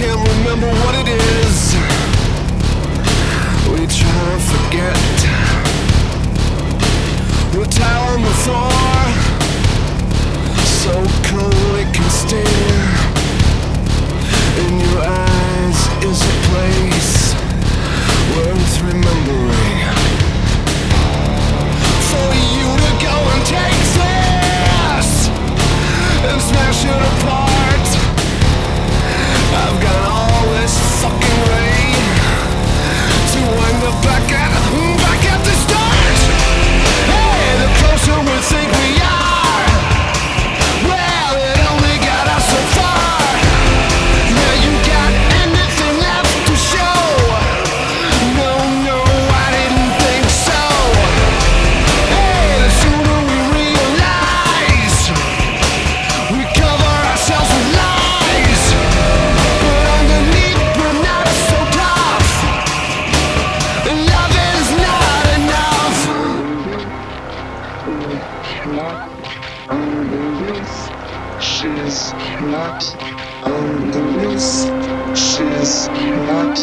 can't remember what it is. not on the roof. She's not on the roof. She's not